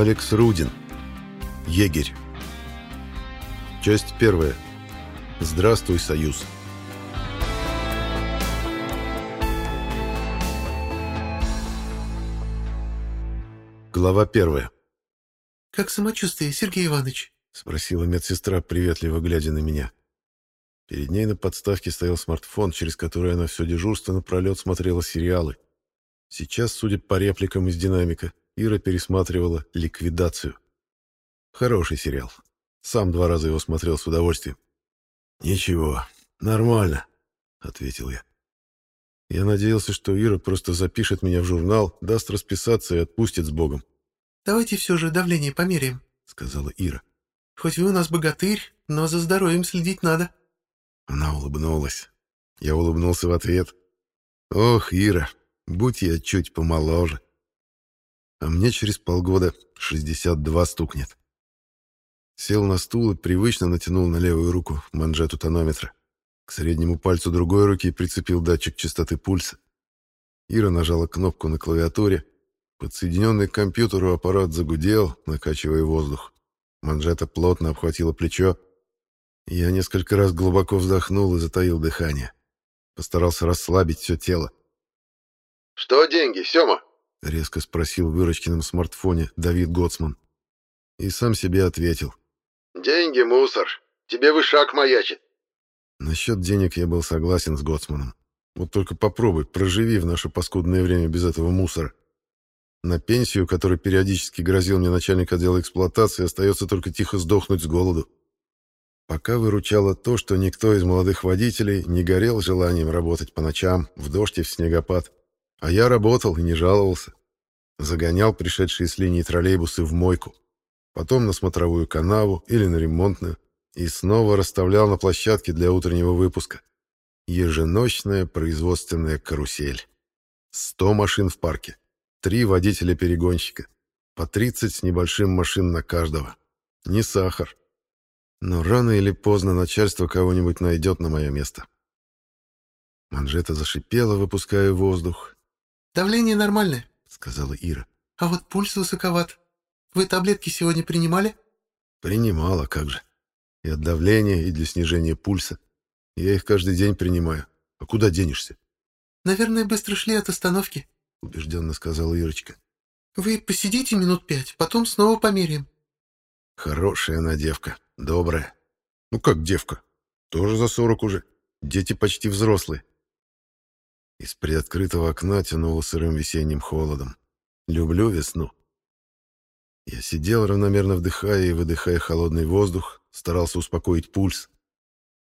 Алекс Рудин. Егерь. Часть первая. Здравствуй, Союз. Глава первая. «Как самочувствие, Сергей Иванович?» — спросила медсестра, приветливо глядя на меня. Перед ней на подставке стоял смартфон, через который она все дежурство напролет смотрела сериалы. Сейчас, судя по репликам из динамика, Ира пересматривала «Ликвидацию». Хороший сериал. Сам два раза его смотрел с удовольствием. «Ничего, нормально», — ответил я. Я надеялся, что Ира просто запишет меня в журнал, даст расписаться и отпустит с Богом. «Давайте все же давление померяем», — сказала Ира. «Хоть вы у нас богатырь, но за здоровьем следить надо». Она улыбнулась. Я улыбнулся в ответ. «Ох, Ира, будь я чуть помоложе» а мне через полгода 62 стукнет. Сел на стул и привычно натянул на левую руку манжету тонометра. К среднему пальцу другой руки прицепил датчик частоты пульса. Ира нажала кнопку на клавиатуре. Подсоединенный к компьютеру аппарат загудел, накачивая воздух. Манжета плотно обхватила плечо. Я несколько раз глубоко вздохнул и затаил дыхание. Постарался расслабить все тело. «Что деньги, Сема?» — резко спросил в Вырочкином смартфоне Давид Гоцман. И сам себе ответил. «Деньги, мусор. Тебе вышаг маячит». Насчет денег я был согласен с Гоцманом. Вот только попробуй, проживи в наше паскудное время без этого мусора. На пенсию, которой периодически грозил мне начальник отдела эксплуатации, остается только тихо сдохнуть с голоду. Пока выручало то, что никто из молодых водителей не горел желанием работать по ночам, в дождь и в снегопад. А я работал и не жаловался. Загонял пришедшие с линии троллейбусы в мойку, потом на смотровую канаву или на ремонтную, и снова расставлял на площадке для утреннего выпуска. Еженочная производственная карусель. 100 машин в парке, три водителя-перегонщика, по 30 с небольшим машин на каждого. Не сахар. Но рано или поздно начальство кого-нибудь найдет на мое место. Манжета зашипела, выпуская воздух, «Давление нормальное», — сказала Ира. «А вот пульс высоковат. Вы таблетки сегодня принимали?» «Принимала, как же. И от давления, и для снижения пульса. Я их каждый день принимаю. А куда денешься?» «Наверное, быстро шли от остановки», — убежденно сказала Ирочка. «Вы посидите минут пять, потом снова померяем». «Хорошая она девка, добрая. Ну как девка? Тоже за сорок уже. Дети почти взрослые. Из приоткрытого окна тянуло сырым весенним холодом. Люблю весну. Я сидел, равномерно вдыхая и выдыхая холодный воздух, старался успокоить пульс.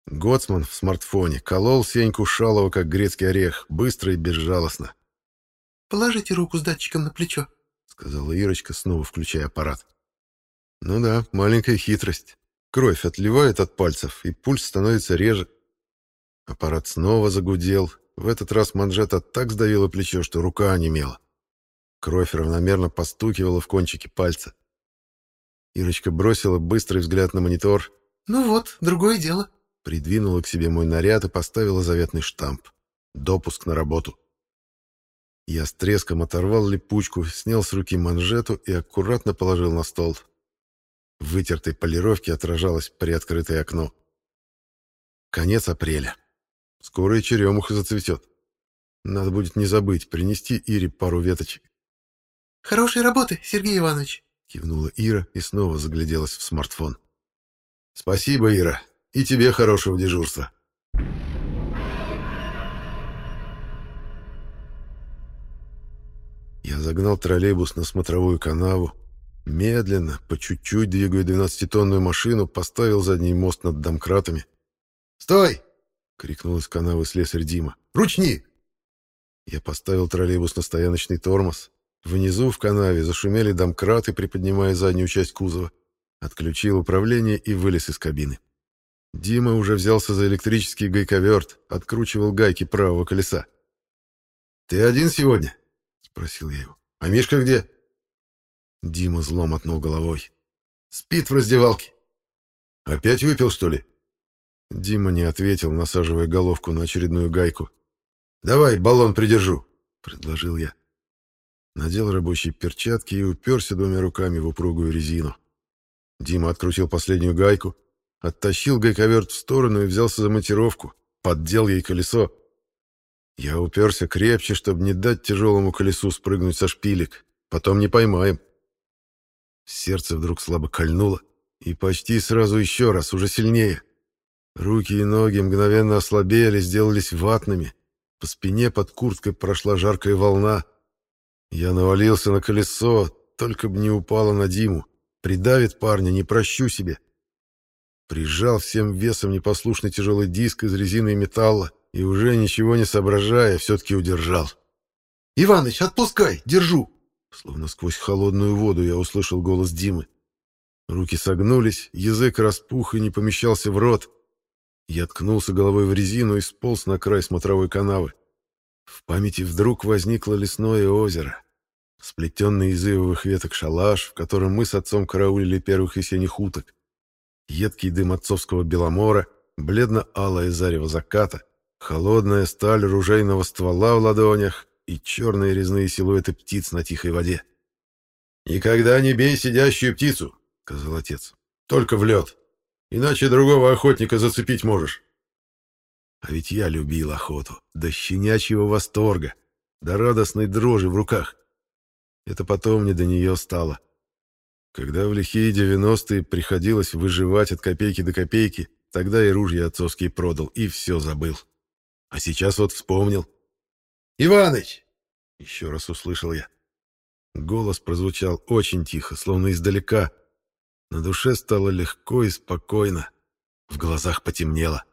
Гоцман в смартфоне колол Сеньку Шалова, как грецкий орех, быстро и безжалостно. «Положите руку с датчиком на плечо», — сказала Ирочка, снова включая аппарат. «Ну да, маленькая хитрость. Кровь отливает от пальцев, и пульс становится реже». Аппарат снова загудел, в этот раз манжета так сдавила плечо, что рука онемела. Кровь равномерно постукивала в кончике пальца. Ирочка бросила быстрый взгляд на монитор. «Ну вот, другое дело», — придвинула к себе мой наряд и поставила заветный штамп. «Допуск на работу». Я с треском оторвал липучку, снял с руки манжету и аккуратно положил на стол. В вытертой полировке отражалось приоткрытое окно. Конец апреля. Скоро и черемуха зацветет. Надо будет не забыть принести Ире пару веточек. «Хорошей работы, Сергей Иванович!» — кивнула Ира и снова загляделась в смартфон. «Спасибо, Ира. И тебе хорошего дежурства!» Я загнал троллейбус на смотровую канаву, медленно, по чуть-чуть двигая 12-тонную машину, поставил задний мост над домкратами. «Стой!» — крикнул из канавы слесарь Дима. «Ручни!» Я поставил троллейбус на стояночный тормоз. Внизу в канаве зашумели домкраты, приподнимая заднюю часть кузова. Отключил управление и вылез из кабины. Дима уже взялся за электрический гайковерт, откручивал гайки правого колеса. «Ты один сегодня?» — спросил я его. «А Мишка где?» Дима зло мотнул головой. «Спит в раздевалке». «Опять выпил, что ли?» Дима не ответил, насаживая головку на очередную гайку. «Давай, баллон придержу», — предложил я. Надел рабочие перчатки и уперся двумя руками в упругую резину. Дима открутил последнюю гайку, оттащил гайковерт в сторону и взялся за монтировку, поддел ей колесо. Я уперся крепче, чтобы не дать тяжелому колесу спрыгнуть со шпилек. Потом не поймаем. Сердце вдруг слабо кольнуло, и почти сразу еще раз, уже сильнее — Руки и ноги мгновенно ослабели, сделались ватными. По спине под курткой прошла жаркая волна. Я навалился на колесо, только бы не упало на Диму. Придавит парня, не прощу себе. Прижал всем весом непослушный тяжелый диск из резины и металла и уже ничего не соображая, все-таки удержал. «Иваныч, отпускай! Держу!» Словно сквозь холодную воду я услышал голос Димы. Руки согнулись, язык распух и не помещался в рот. Я ткнулся головой в резину и сполз на край смотровой канавы. В памяти вдруг возникло лесное озеро, сплетенный из ивовых веток шалаш, в котором мы с отцом караулили первых весенних уток, едкий дым отцовского беломора, бледно-алое зарево заката, холодная сталь ружейного ствола в ладонях и черные резные силуэты птиц на тихой воде. «Никогда не бей сидящую птицу!» — сказал отец. «Только в лед!» Иначе другого охотника зацепить можешь. А ведь я любил охоту, до щенячьего восторга, до радостной дрожи в руках. Это потом мне до нее стало. Когда в лихие девяностые приходилось выживать от копейки до копейки, тогда и ружья отцовские продал, и все забыл. А сейчас вот вспомнил. «Иваныч!» — еще раз услышал я. Голос прозвучал очень тихо, словно издалека — на душе стало легко и спокойно. В глазах потемнело.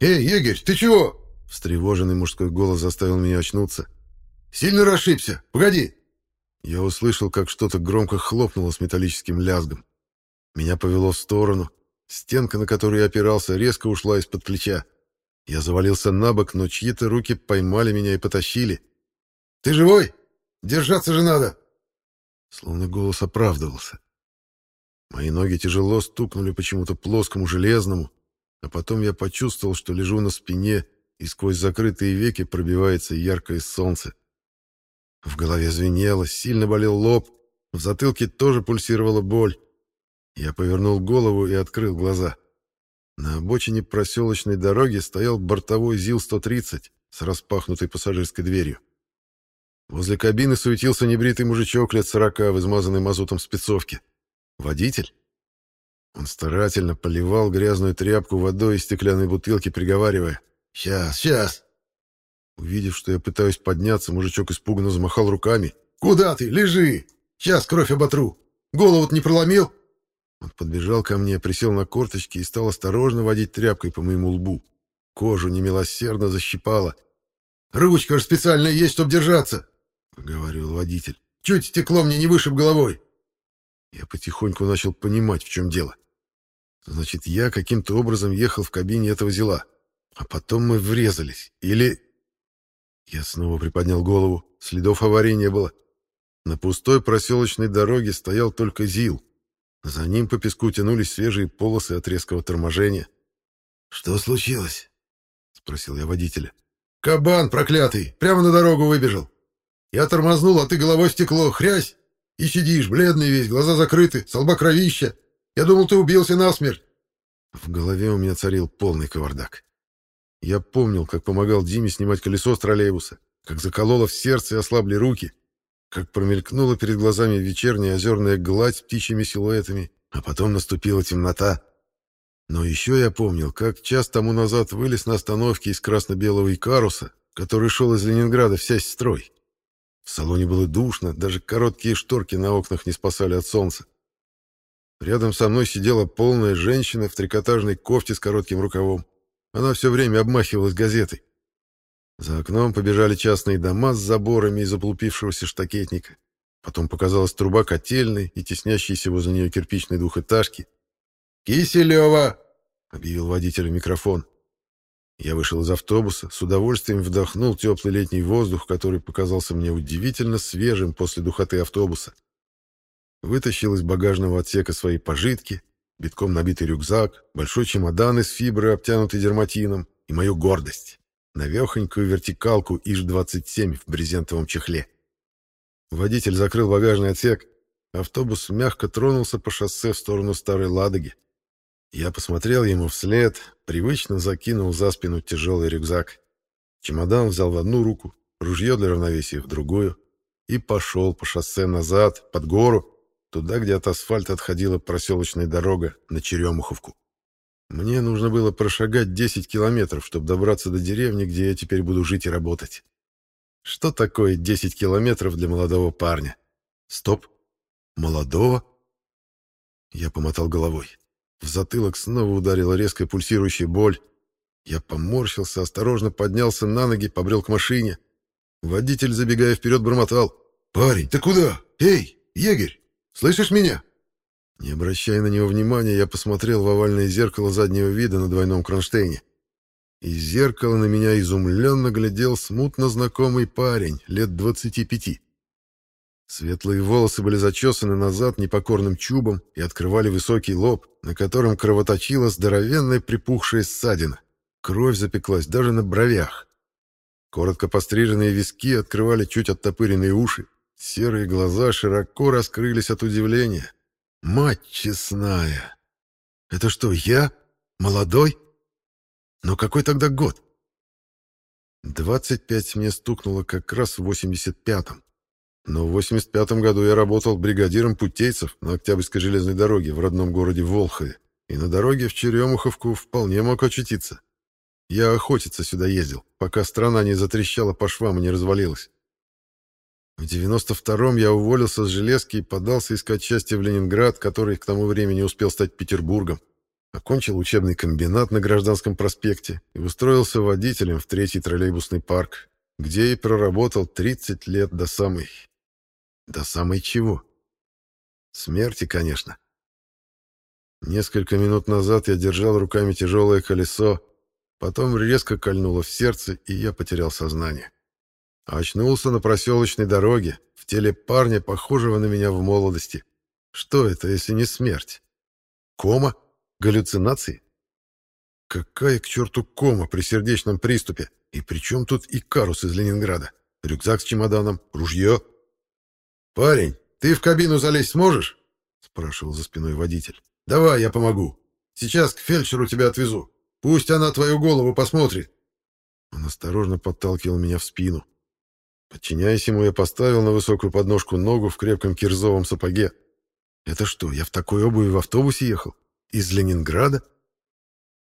«Эй, егерь, ты чего?» Встревоженный мужской голос заставил меня очнуться. «Сильно расшибся! Погоди!» Я услышал, как что-то громко хлопнуло с металлическим лязгом. Меня повело в сторону. Стенка, на которую я опирался, резко ушла из-под плеча. Я завалился на бок, но чьи-то руки поймали меня и потащили. Ты живой? Держаться же надо!» Словно голос оправдывался. Мои ноги тяжело стукнули почему-то плоскому железному, а потом я почувствовал, что лежу на спине, и сквозь закрытые веки пробивается яркое солнце. В голове звенело, сильно болел лоб, в затылке тоже пульсировала боль. Я повернул голову и открыл глаза. На обочине проселочной дороги стоял бортовой ЗИЛ-130 с распахнутой пассажирской дверью. Возле кабины суетился небритый мужичок лет сорока в измазанной мазутом спецовке. Водитель? Он старательно поливал грязную тряпку водой из стеклянной бутылки, приговаривая «Сейчас, сейчас!». Увидев, что я пытаюсь подняться, мужичок испуганно замахал руками. «Куда ты? Лежи! Сейчас кровь оботру! Голову-то не проломил?» Он подбежал ко мне, присел на корточки и стал осторожно водить тряпкой по моему лбу. Кожу немилосердно защипало. «Ручка же специально есть, чтобы держаться!» Говорил водитель. «Чуть стекло мне не вышиб головой!» Я потихоньку начал понимать, в чем дело. Значит, я каким-то образом ехал в кабине этого зила, а потом мы врезались. Или... Я снова приподнял голову, следов аварии не было. На пустой проселочной дороге стоял только ЗИЛ. За ним по песку тянулись свежие полосы от резкого торможения. «Что случилось?» — спросил я водителя. «Кабан проклятый! Прямо на дорогу выбежал!» Я тормознул, а ты головой стекло, хрясь! И сидишь, бледный весь, глаза закрыты, со кровища. Я думал, ты убился насмерть. В голове у меня царил полный кавардак. Я помнил, как помогал Диме снимать колесо с троллейбуса, как закололо в сердце и ослабли руки, как промелькнула перед глазами вечерняя озерная гладь с птичьими силуэтами, а потом наступила темнота. Но еще я помнил, как час тому назад вылез на остановке из красно-белого Икаруса, который шел из Ленинграда в вся строй. В салоне было душно, даже короткие шторки на окнах не спасали от солнца. Рядом со мной сидела полная женщина в трикотажной кофте с коротким рукавом. Она все время обмахивалась газетой. За окном побежали частные дома с заборами из облупившегося штакетника. Потом показалась труба котельной и теснящейся возле нее кирпичной двухэтажки. «Киселева!» — объявил водителю микрофон. Я вышел из автобуса, с удовольствием вдохнул теплый летний воздух, который показался мне удивительно свежим после духоты автобуса. Вытащил из багажного отсека свои пожитки, битком набитый рюкзак, большой чемодан из фибры, обтянутый дерматином, и мою гордость — навехонькую вертикалку ИЖ-27 в брезентовом чехле. Водитель закрыл багажный отсек, автобус мягко тронулся по шоссе в сторону Старой Ладоги. Я посмотрел ему вслед, привычно закинул за спину тяжелый рюкзак. Чемодан взял в одну руку, ружье для равновесия в другую и пошел по шоссе назад, под гору, туда, где от асфальта отходила проселочная дорога на Черемуховку. Мне нужно было прошагать 10 километров, чтобы добраться до деревни, где я теперь буду жить и работать. Что такое 10 километров для молодого парня? Стоп. Молодого? Я помотал головой. В затылок снова ударила резкая пульсирующая боль. Я поморщился, осторожно поднялся на ноги, побрел к машине. Водитель, забегая вперед, бормотал. «Парень, ты куда? Эй, егерь, слышишь меня?» Не обращая на него внимания, я посмотрел в овальное зеркало заднего вида на двойном кронштейне. Из зеркала на меня изумленно глядел смутно знакомый парень, лет двадцати пяти. Светлые волосы были зачесаны назад непокорным чубом и открывали высокий лоб, на котором кровоточила здоровенная припухшая ссадина. Кровь запеклась даже на бровях. Коротко постриженные виски открывали чуть оттопыренные уши. Серые глаза широко раскрылись от удивления. «Мать честная! Это что, я? Молодой? Но какой тогда год?» «25 мне стукнуло как раз в восемьдесят пятом. Но в 85 году я работал бригадиром путейцев на Октябрьской железной дороге в родном городе Волхове, и на дороге в Черемуховку вполне мог очутиться. Я охотиться сюда ездил, пока страна не затрещала по швам и не развалилась. В 92-м я уволился с железки и подался искать счастье в Ленинград, который к тому времени успел стать Петербургом. Окончил учебный комбинат на Гражданском проспекте и устроился водителем в третий троллейбусный парк, где и проработал 30 лет до самой до самой чего? Смерти, конечно. Несколько минут назад я держал руками тяжелое колесо, потом резко кольнуло в сердце, и я потерял сознание. Очнулся на проселочной дороге, в теле парня, похожего на меня в молодости. Что это, если не смерть? Кома? Галлюцинации? Какая к черту кома при сердечном приступе? И при чем тут Икарус из Ленинграда? Рюкзак с чемоданом, ружье, «Парень, ты в кабину залезть сможешь?» — спрашивал за спиной водитель. «Давай, я помогу. Сейчас к фельдшеру тебя отвезу. Пусть она твою голову посмотрит». Он осторожно подталкивал меня в спину. Подчиняясь ему, я поставил на высокую подножку ногу в крепком кирзовом сапоге. «Это что, я в такой обуви в автобусе ехал? Из Ленинграда?»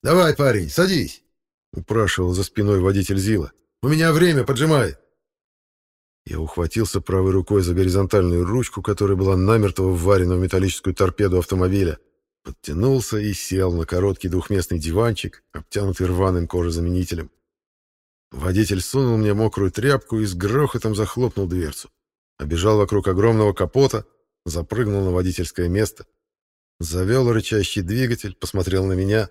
«Давай, парень, садись!» — упрашивал за спиной водитель Зила. «У меня время поджимает!» Я ухватился правой рукой за горизонтальную ручку, которая была намертво вварена в металлическую торпеду автомобиля, подтянулся и сел на короткий двухместный диванчик, обтянутый рваным кожезаменителем. Водитель сунул мне мокрую тряпку и с грохотом захлопнул дверцу. Обежал вокруг огромного капота, запрыгнул на водительское место. Завел рычащий двигатель, посмотрел на меня.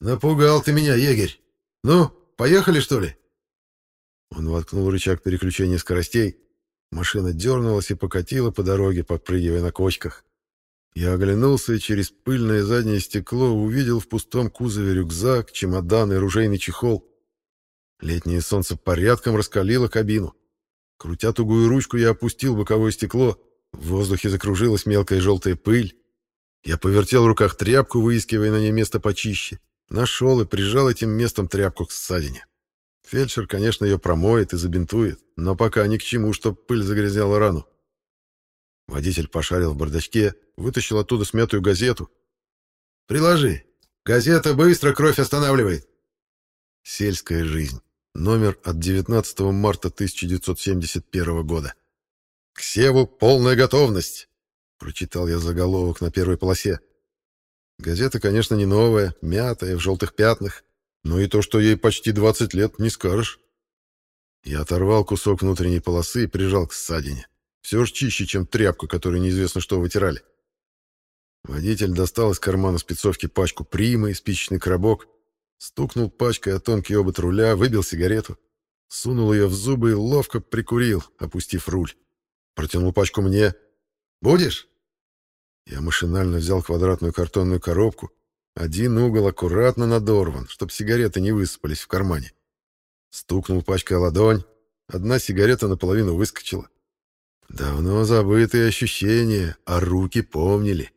«Напугал ты меня, егерь! Ну, поехали, что ли?» Он воткнул рычаг переключения скоростей. Машина дернулась и покатила по дороге, подпрыгивая на кочках. Я оглянулся и через пыльное заднее стекло увидел в пустом кузове рюкзак, чемодан и ружейный чехол. Летнее солнце порядком раскалило кабину. Крутя тугую ручку, я опустил боковое стекло. В воздухе закружилась мелкая желтая пыль. Я повертел в руках тряпку, выискивая на ней место почище. Нашел и прижал этим местом тряпку к ссадине. Фельдшер, конечно, ее промоет и забинтует, но пока ни к чему, чтоб пыль загрязняла рану. Водитель пошарил в бардачке, вытащил оттуда смятую газету. «Приложи. Газета быстро кровь останавливает». «Сельская жизнь». Номер от 19 марта 1971 года. «К Севу полная готовность», — прочитал я заголовок на первой полосе. Газета, конечно, не новая, мятая, в желтых пятнах, ну и то, что ей почти 20 лет, не скажешь. Я оторвал кусок внутренней полосы и прижал к ссадине. Все же чище, чем тряпка, которую неизвестно что вытирали. Водитель достал из кармана спецовки пачку примы и спичечный коробок, стукнул пачкой о тонкий обод руля, выбил сигарету, сунул ее в зубы и ловко прикурил, опустив руль. Протянул пачку мне. «Будешь?» Я машинально взял квадратную картонную коробку, один угол аккуратно надорван, чтоб сигареты не высыпались в кармане. Стукнул пачкой ладонь, одна сигарета наполовину выскочила. Давно забытые ощущения, а руки помнили.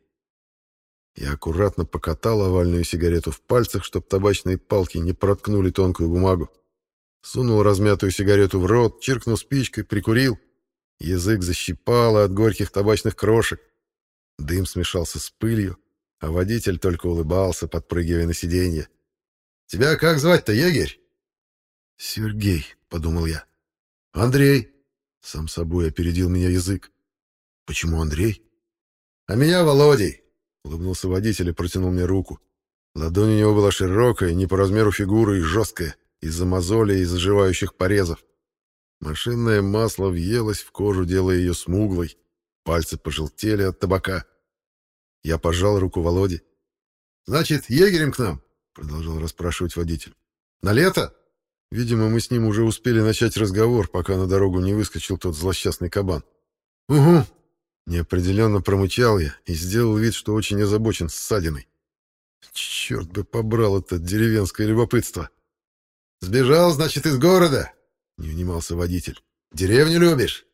Я аккуратно покатал овальную сигарету в пальцах, чтоб табачные палки не проткнули тонкую бумагу. Сунул размятую сигарету в рот, чиркнул спичкой, прикурил. Язык защипало от горьких табачных крошек. Дым смешался с пылью, а водитель только улыбался, подпрыгивая на сиденье. «Тебя как звать-то, егерь?» «Сергей», — подумал я. «Андрей», — сам собой опередил меня язык. «Почему Андрей?» «А меня Володей», — улыбнулся водитель и протянул мне руку. Ладонь у него была широкая, не по размеру фигуры и жесткая, из-за мозолей и заживающих порезов. Машинное масло въелось в кожу, делая ее смуглой. Пальцы пожелтели от табака. Я пожал руку Володе. «Значит, егерем к нам?» — продолжал расспрашивать водитель. «На лето?» Видимо, мы с ним уже успели начать разговор, пока на дорогу не выскочил тот злосчастный кабан. «Угу!» — неопределенно промычал я и сделал вид, что очень озабочен ссадиной. Черт бы побрал это деревенское любопытство. «Сбежал, значит, из города!» — не унимался водитель. «Деревню любишь?»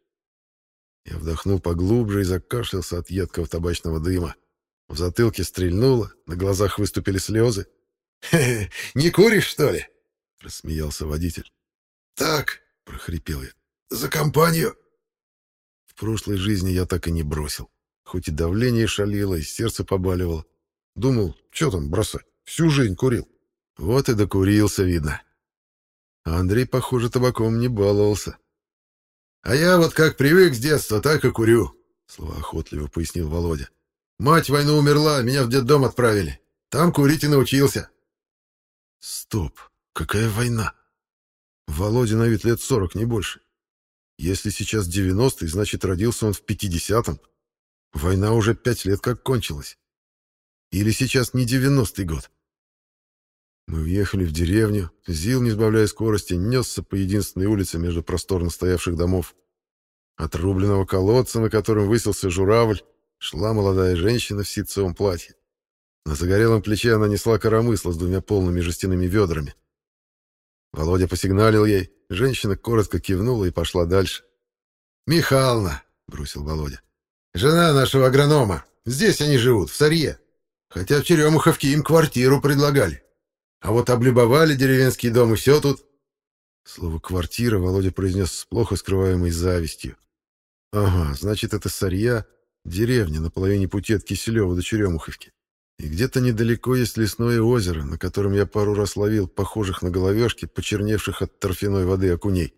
Я вдохнул поглубже и закашлялся от едкого табачного дыма. В затылке стрельнуло, на глазах выступили слезы. «Не куришь, что ли?» — рассмеялся водитель. «Так», — прохрипел я, — «за компанию». В прошлой жизни я так и не бросил. Хоть и давление шалило, и сердце побаливало. Думал, что там бросать, всю жизнь курил. Вот и докурился, видно. А Андрей, похоже, табаком не баловался. «А я вот как привык с детства, так и курю», — словоохотливо пояснил Володя. Мать войну умерла, меня в детдом отправили. Там курить и научился. Стоп, какая война? Володя на вид лет сорок, не больше. Если сейчас 90-й, значит, родился он в пятидесятом. Война уже пять лет как кончилась. Или сейчас не девяностый год. Мы въехали в деревню. Зил, не сбавляя скорости, несся по единственной улице между просторно стоявших домов. Отрубленного колодца, на котором высился журавль, Шла молодая женщина в ситцевом платье. На загорелом плече она несла коромысло с двумя полными жестяными ведрами. Володя посигналил ей. Женщина коротко кивнула и пошла дальше. «Михална!» — бросил Володя. «Жена нашего агронома. Здесь они живут, в Сарье. Хотя в Черемуховке им квартиру предлагали. А вот облюбовали деревенский дом, и все тут...» Слово «квартира» Володя произнес с плохо скрываемой завистью. «Ага, значит, это Сарья...» Деревня на половине пути от Киселева до Черемуховки. И где-то недалеко есть лесное озеро, на котором я пару раз ловил похожих на головешки, почерневших от торфяной воды окуней.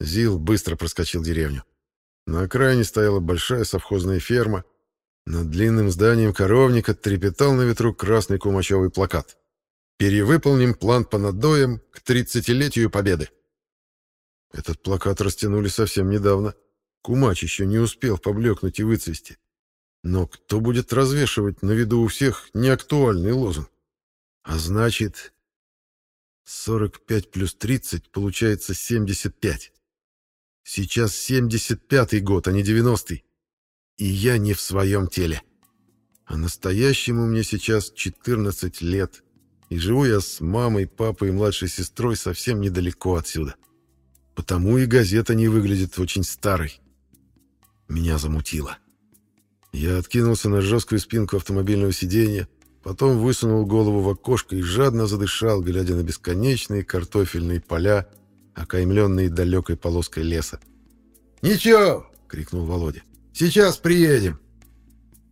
Зил быстро проскочил деревню. На окраине стояла большая совхозная ферма. Над длинным зданием коровника трепетал на ветру красный кумачевый плакат. «Перевыполним план по надоям к тридцатилетию Победы». Этот плакат растянули совсем недавно — Кумач еще не успел поблекнуть и выцвести. Но кто будет развешивать на виду у всех неактуальный лозунг? А значит, 45 плюс 30 получается 75. Сейчас 75-й год, а не 90-й. И я не в своем теле. А настоящему мне сейчас 14 лет. И живу я с мамой, папой и младшей сестрой совсем недалеко отсюда. Потому и газета не выглядит очень старой. Меня замутило. Я откинулся на жесткую спинку автомобильного сиденья, потом высунул голову в окошко и жадно задышал, глядя на бесконечные картофельные поля, окаймленные далекой полоской леса. «Ничего!» — крикнул Володя. «Сейчас приедем!»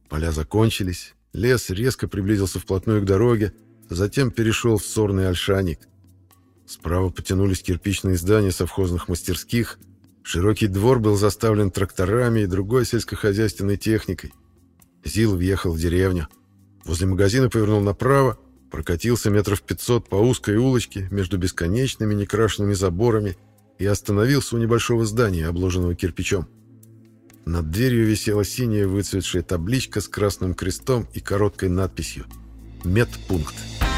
Поля закончились, лес резко приблизился вплотную к дороге, затем перешел в сорный ольшаник. Справа потянулись кирпичные здания совхозных мастерских — Широкий двор был заставлен тракторами и другой сельскохозяйственной техникой. Зил въехал в деревню. Возле магазина повернул направо, прокатился метров 500 по узкой улочке между бесконечными некрашенными заборами и остановился у небольшого здания, обложенного кирпичом. Над дверью висела синяя выцветшая табличка с красным крестом и короткой надписью «Медпункт». «Медпункт».